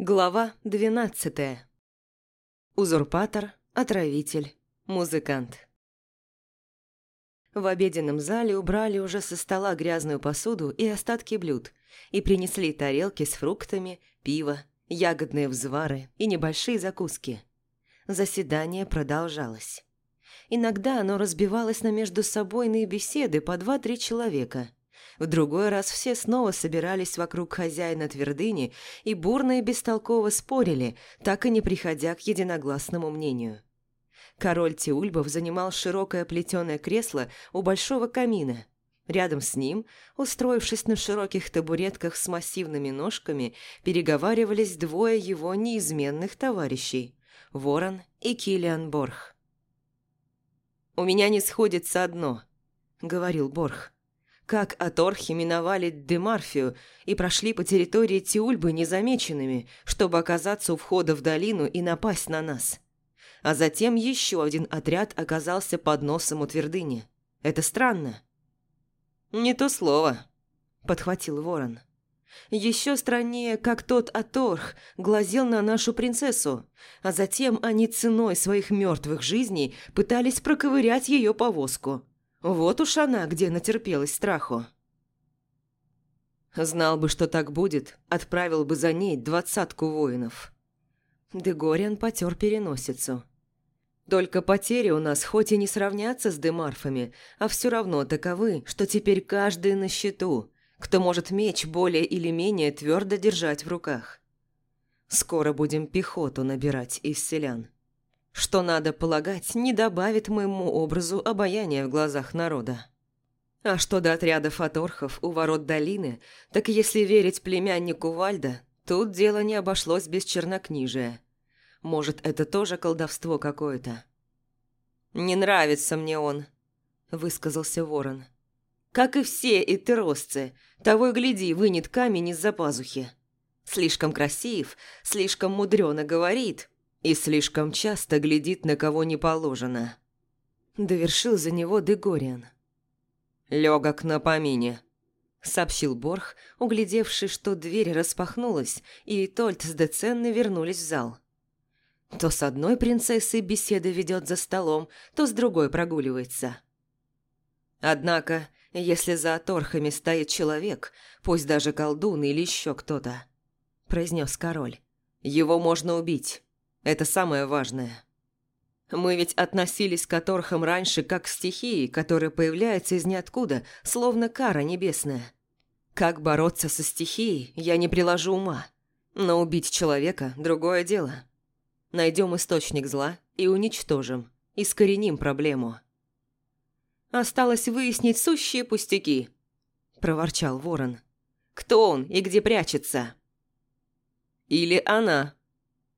Глава двенадцатая. Узурпатор, отравитель, музыкант. В обеденном зале убрали уже со стола грязную посуду и остатки блюд и принесли тарелки с фруктами, пиво, ягодные взвары и небольшие закуски. Заседание продолжалось. Иногда оно разбивалось на междусобойные беседы по два-три человека – в другой раз все снова собирались вокруг хозяина твердыни и бурно и бестолково спорили, так и не приходя к единогласному мнению. Король Тиульбов занимал широкое плетеное кресло у большого камина. Рядом с ним, устроившись на широких табуретках с массивными ножками, переговаривались двое его неизменных товарищей – Ворон и Килиан Борх. «У меня не сходится одно», – говорил Борх как аторхи миновали Демарфию и прошли по территории Тиульбы незамеченными, чтобы оказаться у входа в долину и напасть на нас. А затем еще один отряд оказался под носом у твердыни. Это странно. «Не то слово», – подхватил ворон. Еще страннее, как тот Аторх глазел на нашу принцессу, а затем они ценой своих мертвых жизней пытались проковырять ее повозку. Вот уж она, где натерпелась страху. Знал бы, что так будет, отправил бы за ней двадцатку воинов. Дегориан потер переносицу. Только потери у нас хоть и не сравнятся с демарфами, а все равно таковы, что теперь каждый на счету, кто может меч более или менее твердо держать в руках. Скоро будем пехоту набирать из селян что, надо полагать, не добавит моему образу обаяния в глазах народа. А что до отрядов аторхов у ворот долины, так если верить племяннику Вальда, тут дело не обошлось без чернокнижия. Может, это тоже колдовство какое-то? «Не нравится мне он», – высказался ворон. «Как и все итеросцы, того и гляди, вынет камень из-за пазухи. Слишком красив, слишком мудрено говорит, и слишком часто глядит на кого не положено. Довершил за него Дегориан. «Легок на помине», — сообщил Борх, углядевший, что дверь распахнулась, и Тольт с Деценной вернулись в зал. То с одной принцессой беседы ведет за столом, то с другой прогуливается. Однако, если за оторхами стоит человек, пусть даже колдун или еще кто-то, произнес король, его можно убить. Это самое важное. Мы ведь относились к Аторхам раньше как к стихии, которая появляется из ниоткуда, словно кара небесная. Как бороться со стихией, я не приложу ума. Но убить человека – другое дело. Найдем источник зла и уничтожим, искореним проблему. «Осталось выяснить сущие пустяки», – проворчал ворон. «Кто он и где прячется?» «Или она»,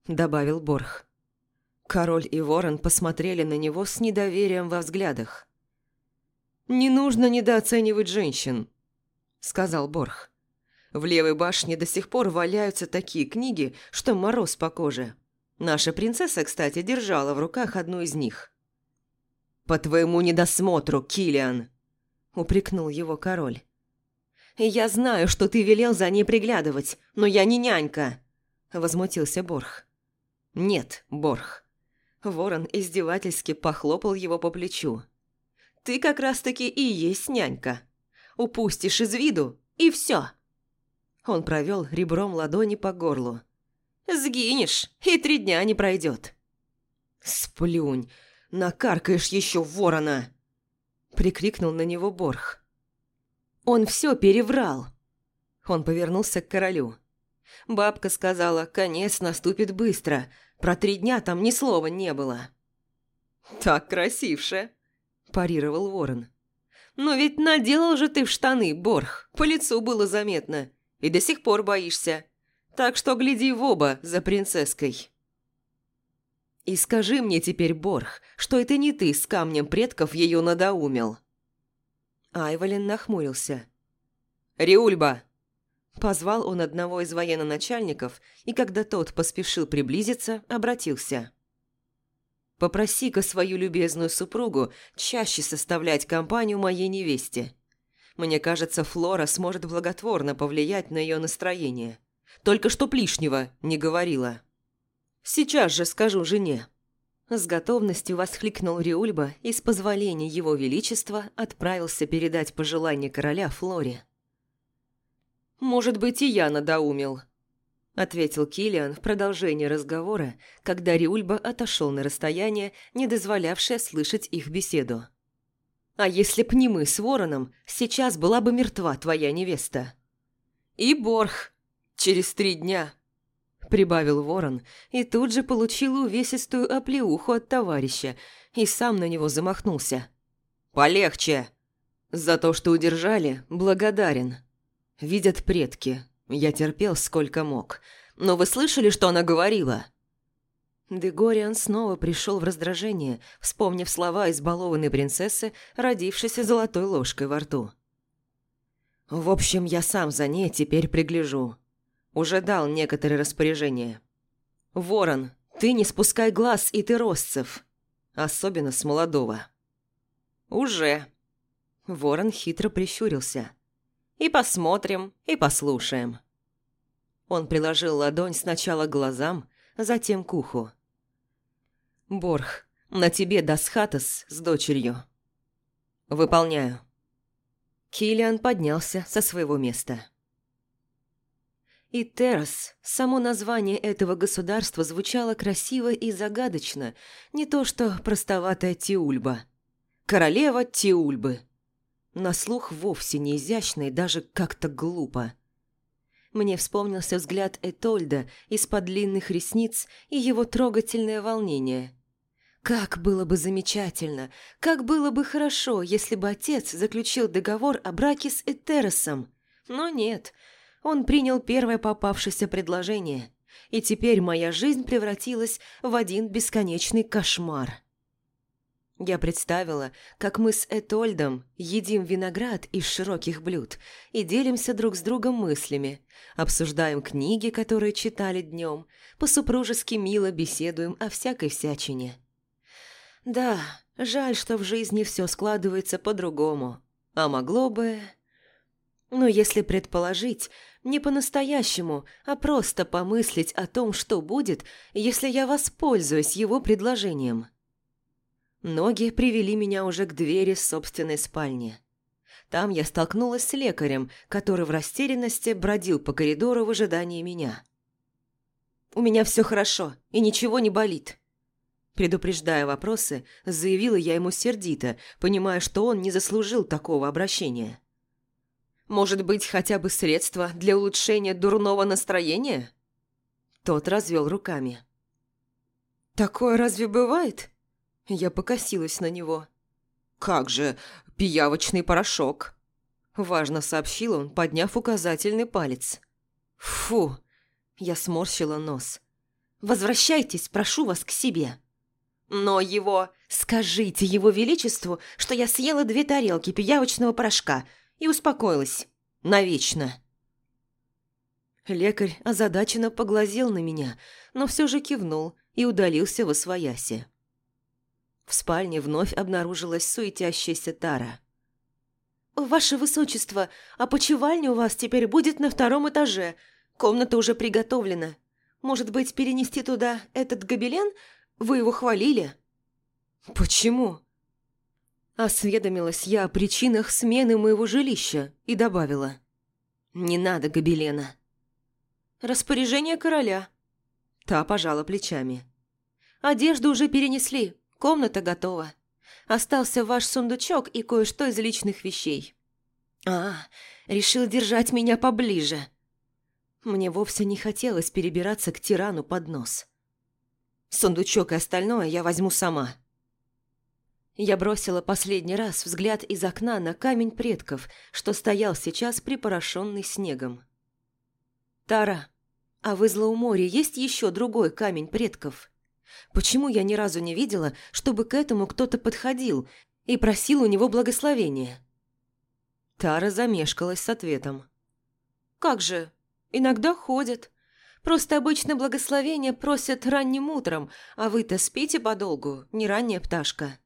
добавил Борх. Король и ворон посмотрели на него с недоверием во взглядах. «Не нужно недооценивать женщин», — сказал Борх. «В левой башне до сих пор валяются такие книги, что мороз по коже. Наша принцесса, кстати, держала в руках одну из них». «По твоему недосмотру, Килиан, упрекнул его король. «Я знаю, что ты велел за ней приглядывать, но я не нянька», – возмутился Борх. «Нет, Борх». Ворон издевательски похлопал его по плечу. «Ты как раз-таки и есть нянька. Упустишь из виду, и все. Он провел ребром ладони по горлу. «Сгинешь, и три дня не пройдет». «Сплюнь, накаркаешь еще ворона!» Прикрикнул на него Борх. «Он все переврал!» Он повернулся к королю. Бабка сказала, конец наступит быстро. Про три дня там ни слова не было. «Так красивше», – парировал ворон. «Но ведь наделал же ты в штаны, Борх, по лицу было заметно. И до сих пор боишься. Так что гляди в оба за принцесской». «И скажи мне теперь, Борх, что это не ты с камнем предков ее надоумил?» Айвалин нахмурился. «Риульба, Позвал он одного из военно-начальников, и когда тот поспешил приблизиться, обратился. «Попроси-ка свою любезную супругу чаще составлять компанию моей невесте. Мне кажется, Флора сможет благотворно повлиять на ее настроение. Только чтоб лишнего не говорила. Сейчас же скажу жене». С готовностью воскликнул Риульба и с позволения его величества отправился передать пожелание короля Флоре. «Может быть, и я надоумил», – ответил Килиан в продолжении разговора, когда Риульба отошел на расстояние, не дозволявшее слышать их беседу. «А если б не мы с Вороном, сейчас была бы мертва твоя невеста». «И Борх. Через три дня», – прибавил Ворон, и тут же получил увесистую оплеуху от товарища, и сам на него замахнулся. «Полегче! За то, что удержали, благодарен. Видят предки, я терпел сколько мог. Но вы слышали, что она говорила?» Дегориан снова пришел в раздражение, вспомнив слова избалованной принцессы, родившейся золотой ложкой во рту. «В общем, я сам за ней теперь пригляжу. Уже дал некоторые распоряжения. Ворон, ты не спускай глаз и ты росцев, особенно с молодого». «Уже». Ворон хитро прищурился. И посмотрим, и послушаем». Он приложил ладонь сначала к глазам, затем к уху. «Борх, на тебе Дасхатас с дочерью». «Выполняю». Килиан поднялся со своего места. И Террас, само название этого государства звучало красиво и загадочно, не то что простоватая Тиульба. Королева Тиульбы. На слух вовсе не изящно и даже как-то глупо. Мне вспомнился взгляд Этольда из-под длинных ресниц и его трогательное волнение. Как было бы замечательно, как было бы хорошо, если бы отец заключил договор о браке с Этеросом. Но нет, он принял первое попавшееся предложение, и теперь моя жизнь превратилась в один бесконечный кошмар. Я представила, как мы с Этольдом едим виноград из широких блюд и делимся друг с другом мыслями, обсуждаем книги, которые читали днем, по-супружески мило беседуем о всякой всячине. Да, жаль, что в жизни все складывается по-другому, а могло бы... Но если предположить, не по-настоящему, а просто помыслить о том, что будет, если я воспользуюсь его предложением – Ноги привели меня уже к двери собственной спальни. Там я столкнулась с лекарем, который в растерянности бродил по коридору в ожидании меня. «У меня все хорошо и ничего не болит». Предупреждая вопросы, заявила я ему сердито, понимая, что он не заслужил такого обращения. «Может быть, хотя бы средство для улучшения дурного настроения?» Тот развел руками. «Такое разве бывает?» Я покосилась на него. «Как же, пиявочный порошок!» Важно сообщил он, подняв указательный палец. «Фу!» Я сморщила нос. «Возвращайтесь, прошу вас, к себе!» «Но его...» «Скажите его величеству, что я съела две тарелки пиявочного порошка и успокоилась. Навечно!» Лекарь озадаченно поглазел на меня, но все же кивнул и удалился во свояси. В спальне вновь обнаружилась суетящаяся Тара. «Ваше высочество, а почевальня у вас теперь будет на втором этаже. Комната уже приготовлена. Может быть, перенести туда этот гобелен? Вы его хвалили?» «Почему?» Осведомилась я о причинах смены моего жилища и добавила. «Не надо гобелена». «Распоряжение короля». Та пожала плечами. «Одежду уже перенесли. Комната готова. Остался ваш сундучок и кое-что из личных вещей. А, решил держать меня поближе. Мне вовсе не хотелось перебираться к тирану под нос. Сундучок и остальное я возьму сама. Я бросила последний раз взгляд из окна на камень предков, что стоял сейчас припорошенный снегом. «Тара, а в Излоуморе есть еще другой камень предков?» Почему я ни разу не видела, чтобы к этому кто-то подходил и просил у него благословения? Тара замешкалась с ответом. «Как же? Иногда ходят. Просто обычно благословения просят ранним утром, а вы-то спите подолгу, не ранняя пташка.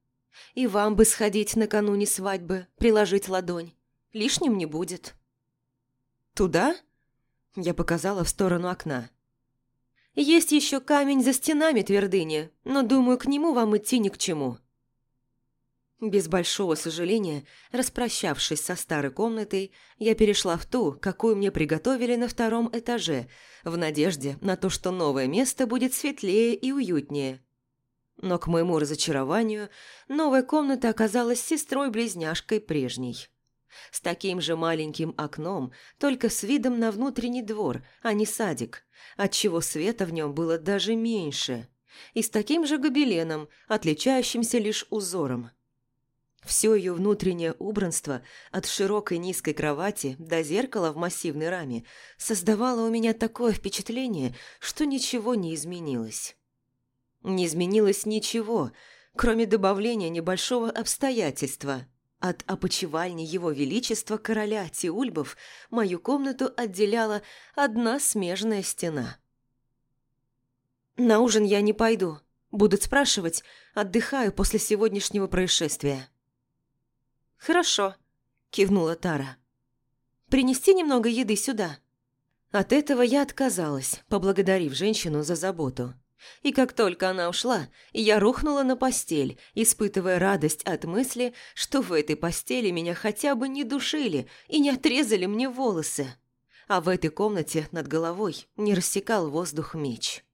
И вам бы сходить накануне свадьбы, приложить ладонь. Лишним не будет». «Туда?» Я показала в сторону окна. «Есть еще камень за стенами твердыни, но, думаю, к нему вам идти ни к чему». Без большого сожаления, распрощавшись со старой комнатой, я перешла в ту, какую мне приготовили на втором этаже, в надежде на то, что новое место будет светлее и уютнее. Но, к моему разочарованию, новая комната оказалась сестрой-близняшкой прежней. С таким же маленьким окном, только с видом на внутренний двор, а не садик, отчего света в нем было даже меньше, и с таким же гобеленом, отличающимся лишь узором. Все ее внутреннее убранство, от широкой низкой кровати до зеркала в массивной раме, создавало у меня такое впечатление, что ничего не изменилось. Не изменилось ничего, кроме добавления небольшого обстоятельства. От опочивальни его величества короля Тиульбов мою комнату отделяла одна смежная стена. «На ужин я не пойду. Будут спрашивать, отдыхаю после сегодняшнего происшествия». «Хорошо», – кивнула Тара. «Принести немного еды сюда?» От этого я отказалась, поблагодарив женщину за заботу. И как только она ушла, я рухнула на постель, испытывая радость от мысли, что в этой постели меня хотя бы не душили и не отрезали мне волосы. А в этой комнате над головой не рассекал воздух меч.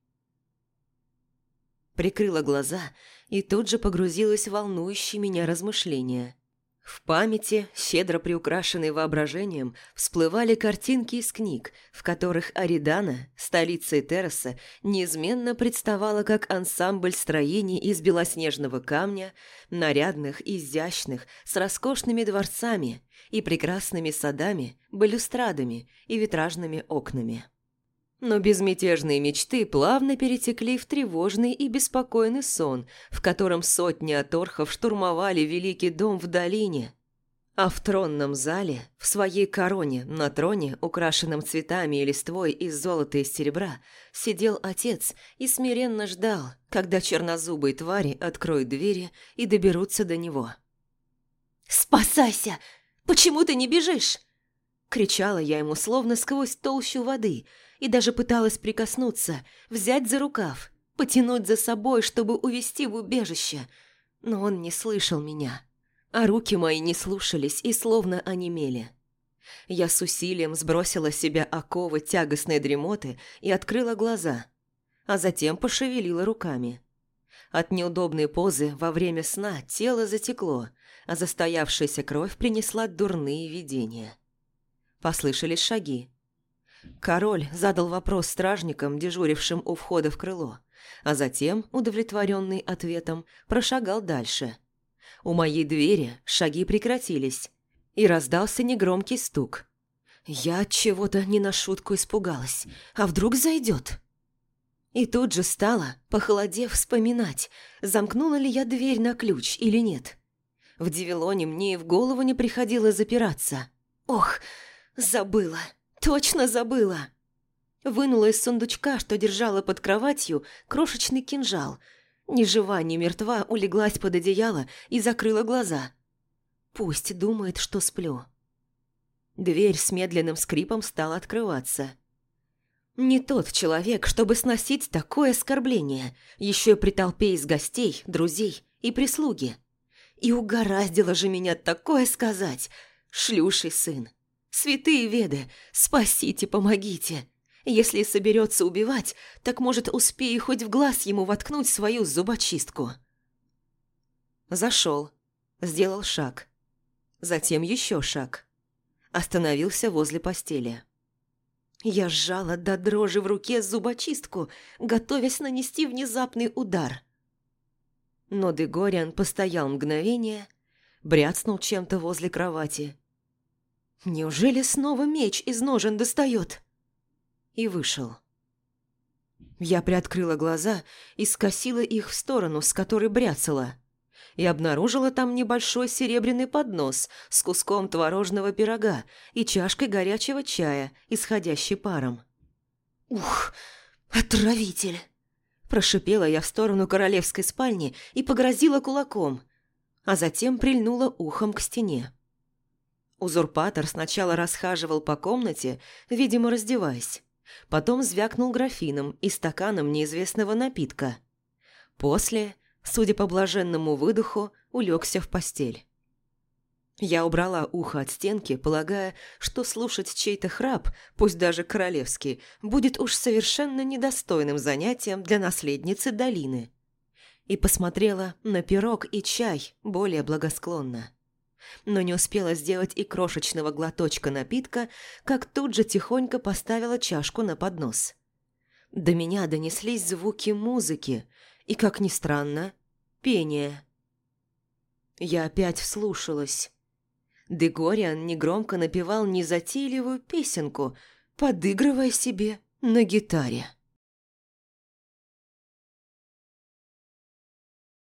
Прикрыла глаза и тут же погрузилась в волнующие меня размышления – в памяти, щедро приукрашенной воображением, всплывали картинки из книг, в которых Аридана, столица Этероса, неизменно представала как ансамбль строений из белоснежного камня, нарядных, изящных, с роскошными дворцами и прекрасными садами, балюстрадами и витражными окнами. Но безмятежные мечты плавно перетекли в тревожный и беспокойный сон, в котором сотни оторхов штурмовали великий дом в долине. А в тронном зале, в своей короне, на троне, украшенном цветами и листвой из золота и серебра, сидел отец и смиренно ждал, когда чернозубые твари откроют двери и доберутся до него. «Спасайся! Почему ты не бежишь?» Кричала я ему словно сквозь толщу воды – и даже пыталась прикоснуться, взять за рукав, потянуть за собой, чтобы увести в убежище. Но он не слышал меня, а руки мои не слушались и словно онемели. Я с усилием сбросила с себя оковы тягостной дремоты и открыла глаза, а затем пошевелила руками. От неудобной позы во время сна тело затекло, а застоявшаяся кровь принесла дурные видения. Послышались шаги. Король задал вопрос стражникам, дежурившим у входа в крыло, а затем, удовлетворенный ответом, прошагал дальше. У моей двери шаги прекратились, и раздался негромкий стук. Я от чего-то не на шутку испугалась. А вдруг зайдет? И тут же стала, похолодев, вспоминать, замкнула ли я дверь на ключ или нет. В Девилоне мне и в голову не приходило запираться. Ох, забыла. Точно забыла. Вынула из сундучка, что держала под кроватью, крошечный кинжал. Ни жива, ни мертва улеглась под одеяло и закрыла глаза. Пусть думает, что сплю. Дверь с медленным скрипом стала открываться. Не тот человек, чтобы сносить такое оскорбление, еще при толпе из гостей, друзей и прислуги. И угораздило же меня такое сказать, шлюший сын. Святые веды, спасите, помогите. Если соберется убивать, так, может, успею хоть в глаз ему воткнуть свою зубочистку. Зашел, сделал шаг. Затем еще шаг. Остановился возле постели. Я сжала до дрожи в руке зубочистку, готовясь нанести внезапный удар. Но Дегориан постоял мгновение, бряцнул чем-то возле кровати Неужели снова меч из ножен достает? И вышел. Я приоткрыла глаза и скосила их в сторону, с которой бряцала, и обнаружила там небольшой серебряный поднос с куском творожного пирога и чашкой горячего чая, исходящей паром. «Ух, отравитель!» Прошипела я в сторону королевской спальни и погрозила кулаком, а затем прильнула ухом к стене. Узурпатор сначала расхаживал по комнате, видимо, раздеваясь. Потом звякнул графином и стаканом неизвестного напитка. После, судя по блаженному выдоху, улегся в постель. Я убрала ухо от стенки, полагая, что слушать чей-то храп, пусть даже королевский, будет уж совершенно недостойным занятием для наследницы долины. И посмотрела на пирог и чай более благосклонно. Но не успела сделать и крошечного глоточка напитка, как тут же тихонько поставила чашку на поднос. До меня донеслись звуки музыки и, как ни странно, пение. Я опять вслушалась. Дегориан негромко напевал незатейливую песенку, подыгрывая себе на гитаре.